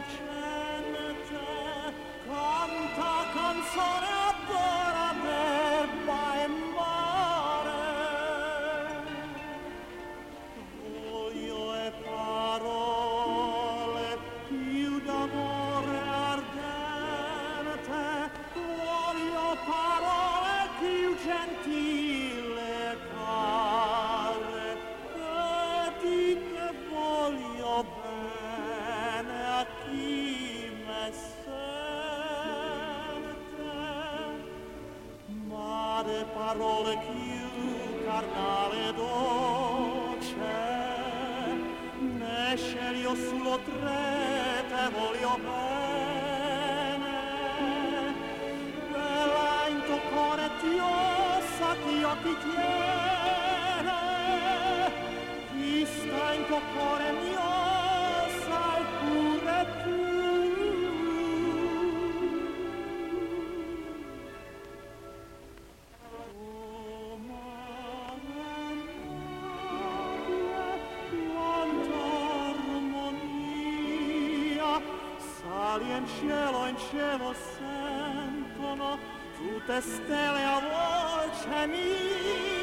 huge. le parole più carnale dolce ne sceglio sullo tre te voglio bene. Bella in tuo cuore ti ossa ti in cielo in cielo sentono tutte stelle a voce mia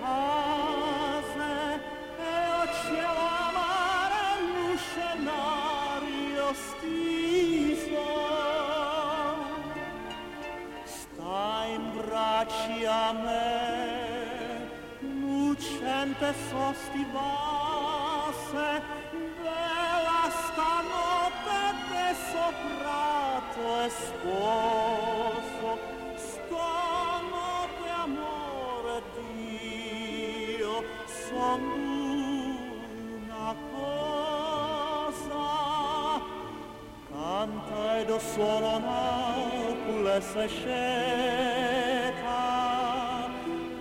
case e oceano mare un scenario stiso sta in bracci a me lucente sosti vase vela stanotte te soprato e suolo nocule se sceca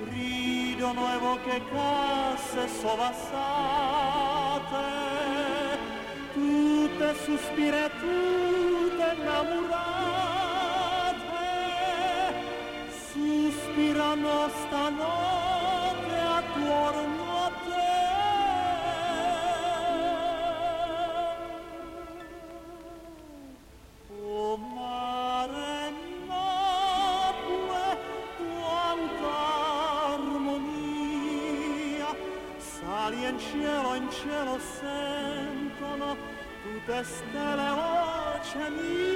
rido nuovo che casse sovassate tutte sospire tutte innamorate sospirano stanotte sali in cielo, in cielo sentono tutte stelle mia,